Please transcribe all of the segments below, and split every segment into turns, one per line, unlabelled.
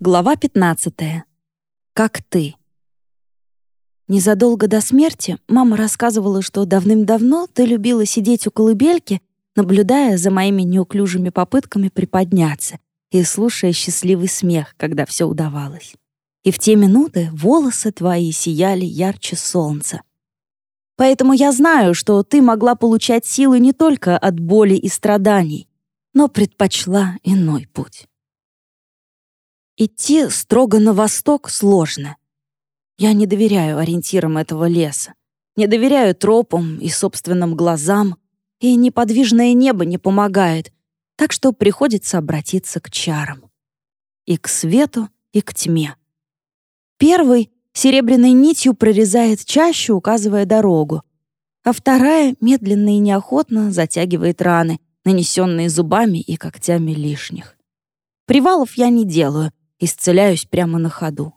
Глава 15. Как ты. Незадолго до смерти мама рассказывала, что давным-давно ты любила сидеть у колыбельки, наблюдая за моими неуклюжими попытками приподняться и слушая счастливый смех, когда все удавалось. И в те минуты волосы твои сияли ярче солнца. Поэтому я знаю, что ты могла получать силы не только от боли и страданий, но предпочла иной путь. Идти строго на восток сложно. Я не доверяю ориентирам этого леса, не доверяю тропам и собственным глазам, и неподвижное небо не помогает, так что приходится обратиться к чарам. И к свету, и к тьме. Первый серебряной нитью прорезает чащу, указывая дорогу, а вторая медленно и неохотно затягивает раны, нанесенные зубами и когтями лишних. Привалов я не делаю, исцеляюсь прямо на ходу.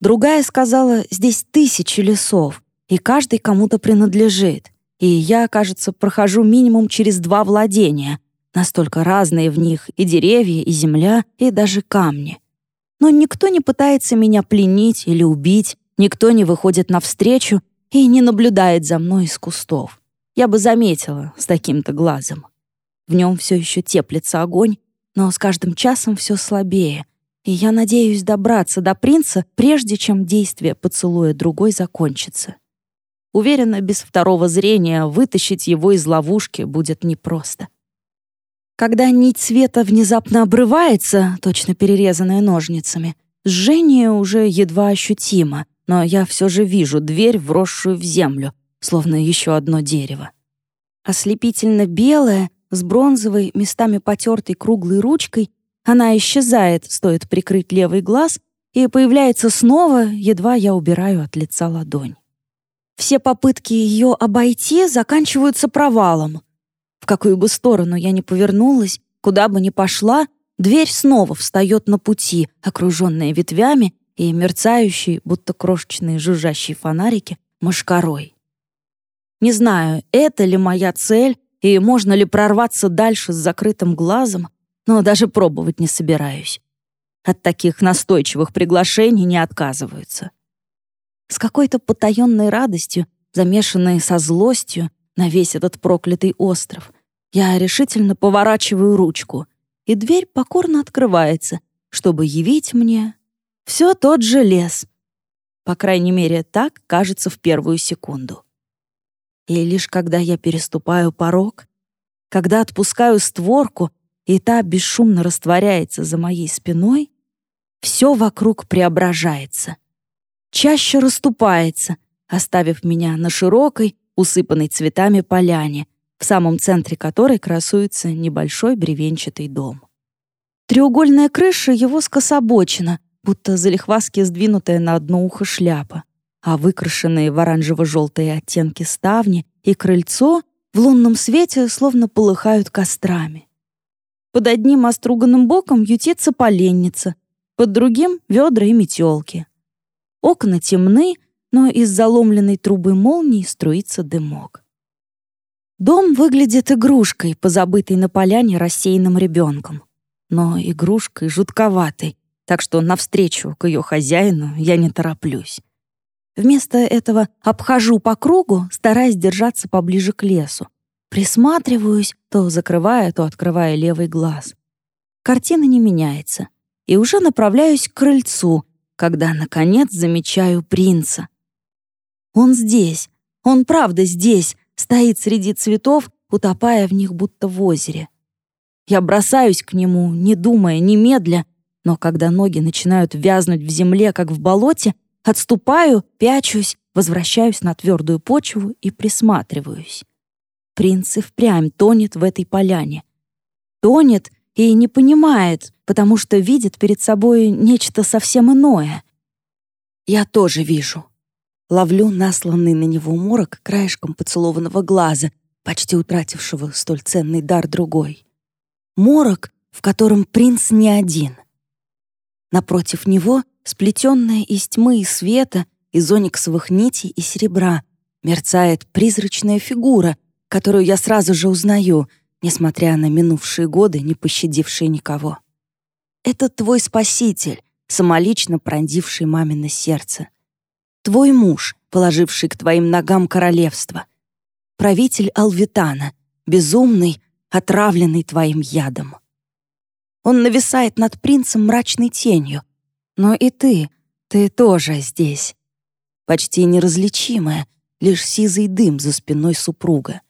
Другая сказала, здесь тысячи лесов, и каждый кому-то принадлежит. И я, кажется, прохожу минимум через два владения, настолько разные в них и деревья, и земля, и даже камни. Но никто не пытается меня пленить или убить, никто не выходит навстречу и не наблюдает за мной из кустов. Я бы заметила с таким-то глазом. В нем все еще теплится огонь, но с каждым часом все слабее, и я надеюсь добраться до принца, прежде чем действие поцелуя другой закончится. Уверена, без второго зрения вытащить его из ловушки будет непросто. Когда нить света внезапно обрывается, точно перерезанная ножницами, жжение уже едва ощутимо, но я все же вижу дверь, вросшую в землю, словно еще одно дерево. Ослепительно белая, с бронзовой, местами потертой круглой ручкой, она исчезает, стоит прикрыть левый глаз, и появляется снова, едва я убираю от лица ладонь. Все попытки ее обойти заканчиваются провалом. В какую бы сторону я ни повернулась, куда бы ни пошла, дверь снова встает на пути, окруженная ветвями и мерцающей, будто крошечные жужжащие фонарики, мошкарой. Не знаю, это ли моя цель, и можно ли прорваться дальше с закрытым глазом, но даже пробовать не собираюсь. От таких настойчивых приглашений не отказываются. С какой-то потаенной радостью, замешанной со злостью на весь этот проклятый остров, я решительно поворачиваю ручку, и дверь покорно открывается, чтобы явить мне все тот же лес. По крайней мере, так кажется в первую секунду. И лишь когда я переступаю порог, когда отпускаю створку и та бесшумно растворяется за моей спиной, все вокруг преображается. Чаще расступается, оставив меня на широкой, усыпанной цветами поляне, в самом центре которой красуется небольшой бревенчатый дом. Треугольная крыша его скособочена, будто залихваски сдвинутая на одно ухо шляпа, а выкрашенные в оранжево-желтые оттенки ставни и крыльцо в лунном свете словно полыхают кострами. Под одним оструганным боком ютится поленница, под другим — ведра и метелки. Окна темны, но из заломленной трубы молнии струится дымок. Дом выглядит игрушкой, позабытой на поляне рассеянным ребенком. Но игрушкой жутковатой, так что навстречу к ее хозяину я не тороплюсь. Вместо этого обхожу по кругу, стараясь держаться поближе к лесу, Присматриваюсь, то закрывая, то открывая левый глаз. Картина не меняется. И уже направляюсь к крыльцу, когда, наконец, замечаю принца. Он здесь. Он правда здесь, стоит среди цветов, утопая в них будто в озере. Я бросаюсь к нему, не думая, не медля, но когда ноги начинают вязнуть в земле, как в болоте, отступаю, пячусь, возвращаюсь на твердую почву и присматриваюсь. Принц и впрямь тонет в этой поляне. Тонет и не понимает, потому что видит перед собой нечто совсем иное. Я тоже вижу. Ловлю насланный на него морок краешком поцелованного глаза, почти утратившего столь ценный дар другой. Морок, в котором принц не один. Напротив него, сплетенная из тьмы и света, из ониксовых нитей и серебра, мерцает призрачная фигура — которую я сразу же узнаю, несмотря на минувшие годы, не пощадившие никого. Это твой спаситель, самолично пронзивший мамино сердце. Твой муж, положивший к твоим ногам королевство. Правитель Алвитана, безумный, отравленный твоим ядом. Он нависает над принцем мрачной тенью. Но и ты, ты тоже здесь. Почти неразличимая, лишь сизый дым за спиной супруга.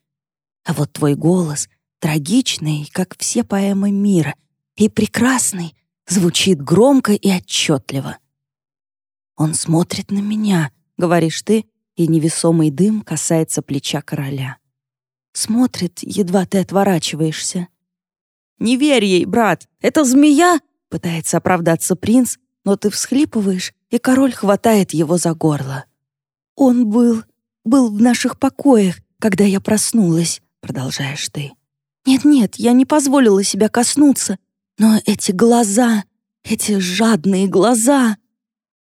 А вот твой голос, трагичный, как все поэмы мира, и прекрасный, звучит громко и отчетливо. «Он смотрит на меня», — говоришь ты, и невесомый дым касается плеча короля. Смотрит, едва ты отворачиваешься. «Не верь ей, брат! Это змея!» — пытается оправдаться принц, но ты всхлипываешь, и король хватает его за горло. «Он был... был в наших покоях, когда я проснулась», — продолжаешь ты. «Нет-нет, я не позволила себя коснуться, но эти глаза, эти жадные глаза...»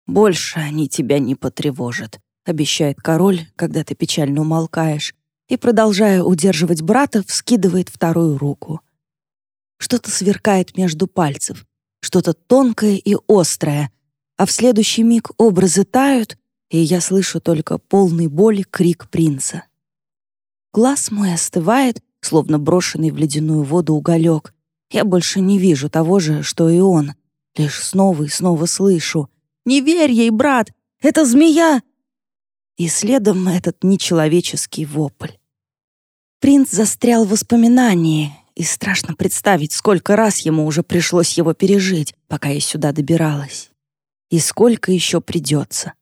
«Больше они тебя не потревожат», — обещает король, когда ты печально умолкаешь, и, продолжая удерживать брата, вскидывает вторую руку. Что-то сверкает между пальцев, что-то тонкое и острое, а в следующий миг образы тают, и я слышу только полный боли крик принца. Глаз мой остывает, словно брошенный в ледяную воду уголек. Я больше не вижу того же, что и он. Лишь снова и снова слышу. «Не верь ей, брат! Это змея!» И следом этот нечеловеческий вопль. Принц застрял в воспоминании, и страшно представить, сколько раз ему уже пришлось его пережить, пока я сюда добиралась. И сколько еще придется.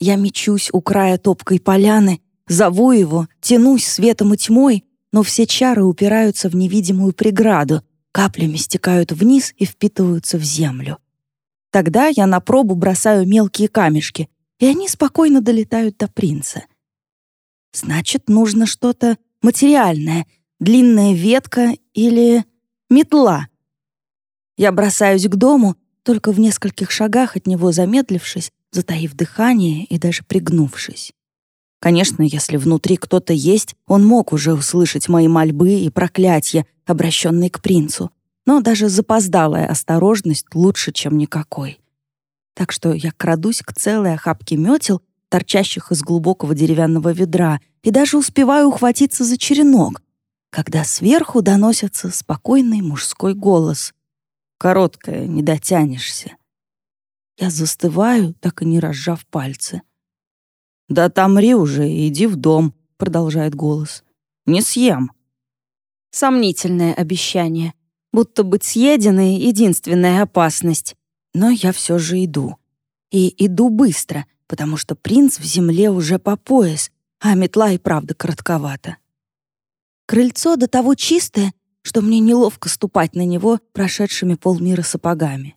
Я мечусь у края топкой поляны, зову его, тянусь светом и тьмой, но все чары упираются в невидимую преграду, каплями стекают вниз и впитываются в землю. Тогда я на пробу бросаю мелкие камешки, и они спокойно долетают до принца. Значит, нужно что-то материальное — длинная ветка или метла. Я бросаюсь к дому, только в нескольких шагах от него замедлившись, затаив дыхание и даже пригнувшись. Конечно, если внутри кто-то есть, он мог уже услышать мои мольбы и проклятия, обращенные к принцу. Но даже запоздалая осторожность лучше, чем никакой. Так что я крадусь к целой охапке метел, торчащих из глубокого деревянного ведра, и даже успеваю ухватиться за черенок, когда сверху доносится спокойный мужской голос. «Короткая, не дотянешься». Я застываю, так и не разжав пальцы. «Да отомри уже, иди в дом», — продолжает голос. «Не съем». Сомнительное обещание. Будто быть съеденной — единственная опасность. Но я все же иду. И иду быстро, потому что принц в земле уже по пояс, а метла и правда коротковата. Крыльцо до того чистое, что мне неловко ступать на него прошедшими полмира сапогами.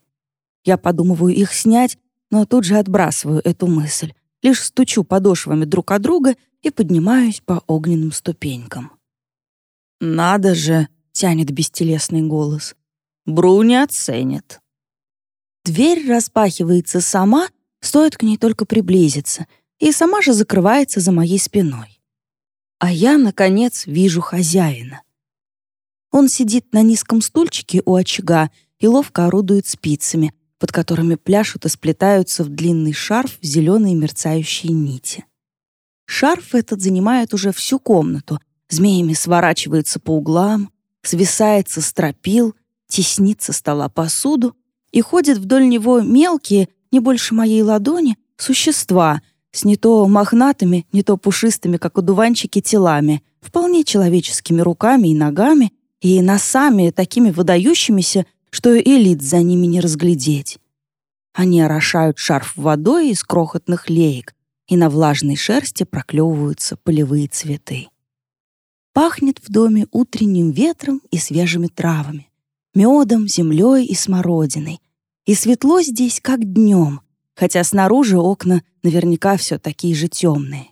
Я подумываю их снять, но тут же отбрасываю эту мысль, лишь стучу подошвами друг от друга и поднимаюсь по огненным ступенькам. «Надо же!» — тянет бестелесный голос. «Бру не оценит». Дверь распахивается сама, стоит к ней только приблизиться, и сама же закрывается за моей спиной. А я, наконец, вижу хозяина. Он сидит на низком стульчике у очага и ловко орудует спицами, под которыми пляшут и сплетаются в длинный шарф зеленые мерцающие нити. Шарф этот занимает уже всю комнату, змеями сворачивается по углам, свисает со стропил, теснит со стола посуду и ходят вдоль него мелкие, не больше моей ладони, существа — с не то мохнатыми, не то пушистыми, как одуванчики, телами, вполне человеческими руками и ногами, и носами такими выдающимися, что и лиц за ними не разглядеть. Они орошают шарф водой из крохотных леек, и на влажной шерсти проклевываются полевые цветы. Пахнет в доме утренним ветром и свежими травами, медом, землей и смородиной. И светло здесь, как днем, хотя снаружи окна наверняка все такие же темные.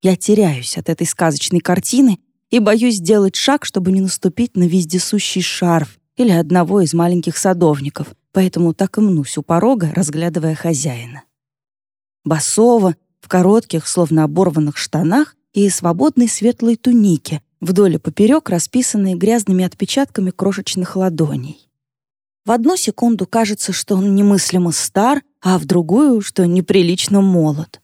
Я теряюсь от этой сказочной картины и боюсь сделать шаг, чтобы не наступить на вездесущий шарф или одного из маленьких садовников, поэтому так и мнусь у порога, разглядывая хозяина. Басова, в коротких, словно оборванных штанах и свободной светлой тунике, вдоль и поперек расписанные грязными отпечатками крошечных ладоней. В одну секунду кажется, что он немыслимо стар, а в другую, что неприлично молод.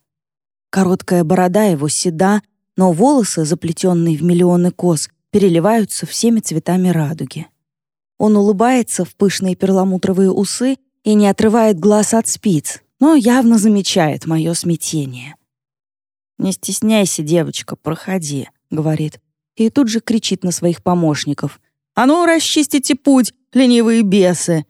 Короткая борода его седа, но волосы, заплетенные в миллионы кос, переливаются всеми цветами радуги. Он улыбается в пышные перламутровые усы и не отрывает глаз от спиц, но явно замечает мое смятение. «Не стесняйся, девочка, проходи», — говорит, и тут же кричит на своих помощников. «А ну, расчистите путь, ленивые бесы!»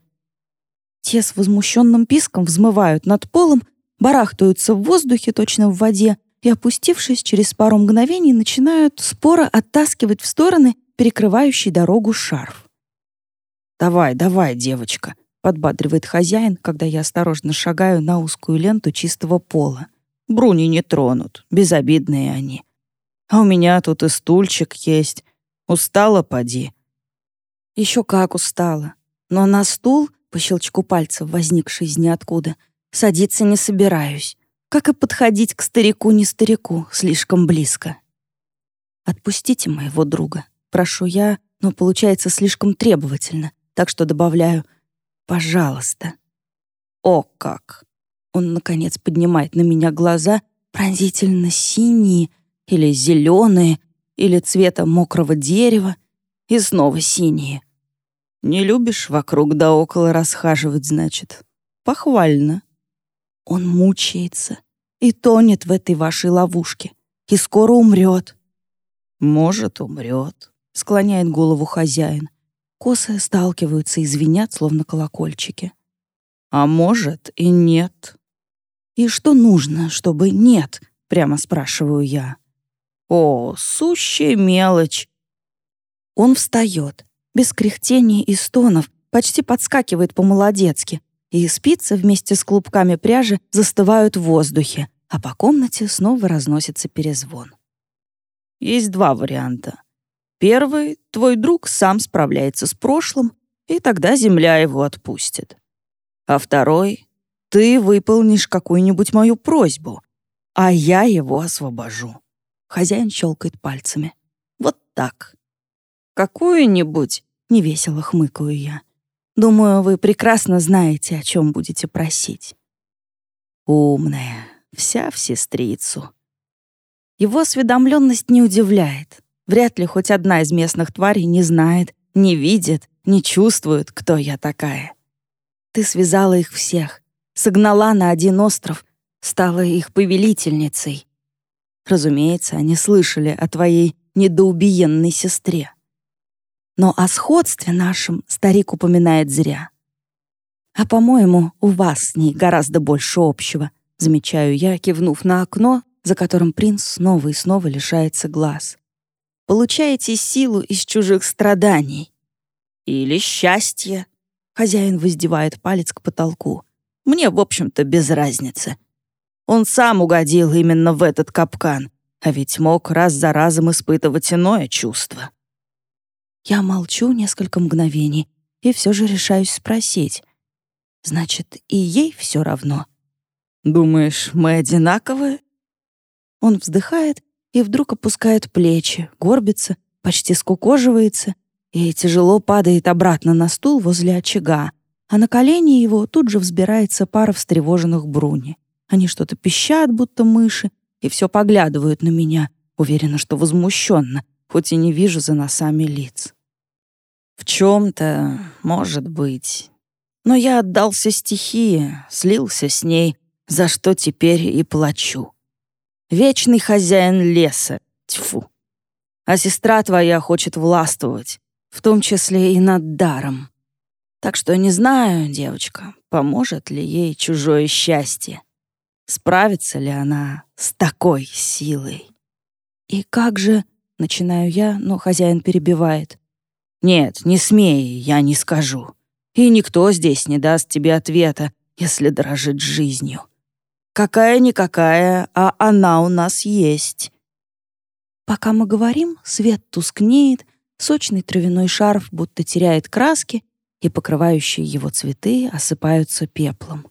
Те с возмущенным писком взмывают над полом, барахтаются в воздухе, точно в воде, и, опустившись через пару мгновений, начинают споро оттаскивать в стороны перекрывающий дорогу шарф. «Давай, давай, девочка», — подбадривает хозяин, когда я осторожно шагаю на узкую ленту чистого пола. «Бруни не тронут, безобидные они. А у меня тут и стульчик есть. Устала, поди». Еще как устала. Но на стул, по щелчку пальцев, возникший из ниоткуда, садиться не собираюсь как и подходить к старику не старику слишком близко. «Отпустите моего друга», — прошу я, но получается слишком требовательно, так что добавляю «пожалуйста». «О как!» Он, наконец, поднимает на меня глаза, пронзительно синие или зеленые, или цвета мокрого дерева, и снова синие. «Не любишь вокруг да около расхаживать, значит? Похвально». Он мучается и тонет в этой вашей ловушке, и скоро умрет. Может, умрет, склоняет голову хозяин. Косы сталкиваются и звенят, словно колокольчики. А может и нет. И что нужно, чтобы нет, прямо спрашиваю я. О, сущая мелочь. Он встает, без кряхтений и стонов, почти подскакивает по-молодецки, и спицы вместе с клубками пряжи застывают в воздухе, а по комнате снова разносится перезвон. Есть два варианта. Первый — твой друг сам справляется с прошлым, и тогда земля его отпустит. А второй — ты выполнишь какую-нибудь мою просьбу, а я его освобожу. Хозяин щелкает пальцами. Вот так. Какую-нибудь, невесело хмыкаю я. Думаю, вы прекрасно знаете, о чем будете просить. Умная, вся в сестрицу. Его осведомленность не удивляет. Вряд ли хоть одна из местных тварей не знает, не видит, не чувствует, кто я такая. Ты связала их всех, согнала на один остров, стала их повелительницей. Разумеется, они слышали о твоей недоубиенной сестре. Но о сходстве нашем старик упоминает зря. А, по-моему, у вас с ней гораздо больше общего, замечаю я, кивнув на окно, за которым принц снова и снова лишается глаз. Получаете силу из чужих страданий. Или счастья. Хозяин воздевает палец к потолку. Мне, в общем-то, без разницы. Он сам угодил именно в этот капкан, а ведь мог раз за разом испытывать иное чувство. Я молчу несколько мгновений и все же решаюсь спросить. Значит, и ей все равно. Думаешь, мы одинаковые? Он вздыхает и вдруг опускает плечи, горбится, почти скукоживается и тяжело падает обратно на стул возле очага, а на колени его тут же взбирается пара встревоженных бруни. Они что-то пищат, будто мыши, и все поглядывают на меня, уверенно, что возмущенно, хоть и не вижу за носами лиц. В чем-то, может быть. Но я отдался стихии, слился с ней, за что теперь и плачу. Вечный хозяин леса, тьфу. А сестра твоя хочет властвовать, в том числе и над даром. Так что не знаю, девочка, поможет ли ей чужое счастье. Справится ли она с такой силой? И как же, начинаю я, но хозяин перебивает. Нет, не смей, я не скажу. И никто здесь не даст тебе ответа, если дорожит жизнью. Какая-никакая, а она у нас есть. Пока мы говорим, свет тускнеет, сочный травяной шарф будто теряет краски, и покрывающие его цветы осыпаются пеплом.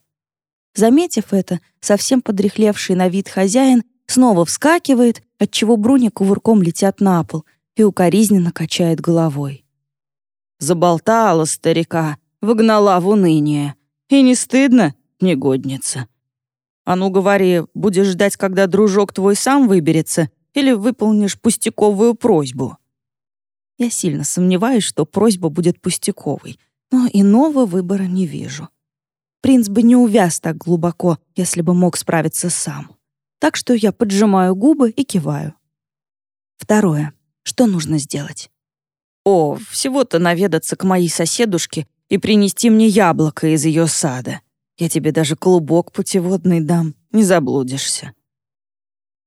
Заметив это, совсем подрехлевший на вид хозяин снова вскакивает, отчего Бруни кувырком летят на пол и укоризненно качает головой. Заболтала старика, вогнала в уныние. И не стыдно, негодница. А ну говори, будешь ждать, когда дружок твой сам выберется, или выполнишь пустяковую просьбу? Я сильно сомневаюсь, что просьба будет пустяковой, но иного выбора не вижу. Принц бы не увяз так глубоко, если бы мог справиться сам. Так что я поджимаю губы и киваю. Второе. Что нужно сделать? О, всего-то наведаться к моей соседушке и принести мне яблоко из ее сада. Я тебе даже клубок путеводный дам, не заблудишься.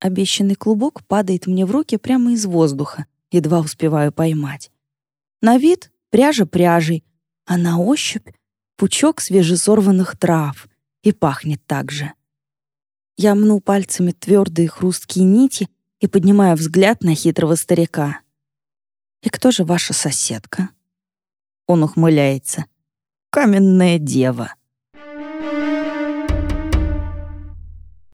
Обещанный клубок падает мне в руки прямо из воздуха, едва успеваю поймать. На вид пряжа пряжей, а на ощупь пучок свежесорванных трав и пахнет так же. Я мну пальцами твердые хрусткие нити и поднимаю взгляд на хитрого старика. «И кто же ваша соседка?» Он ухмыляется. «Каменная дева».